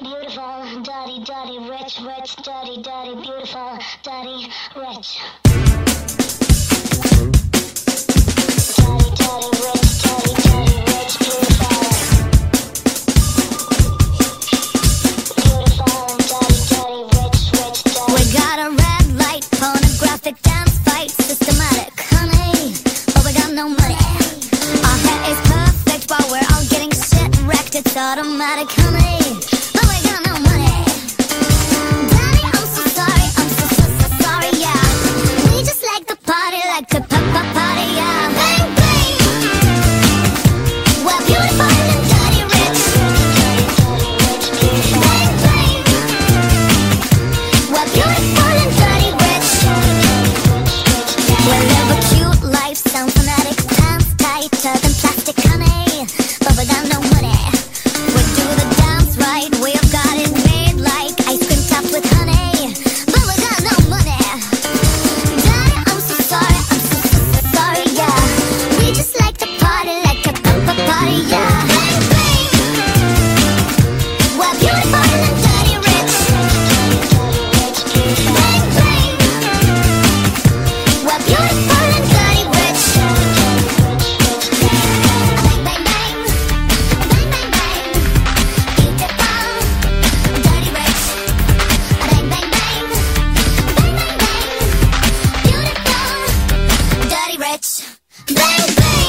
beautiful, dirty, dirty, rich, rich, dirty, dirty, beautiful, dirty, rich. Dirty, dirty, rich, dirty, dirty, rich, beautiful. Beautiful, dirty, dirty, rich, rich. We got a red light, pornographic dance fight, systematic, honey. But we got no money. Our hair is perfect while we're all getting shit wrecked. It's automatic, honey no, no, no. Bang, bang!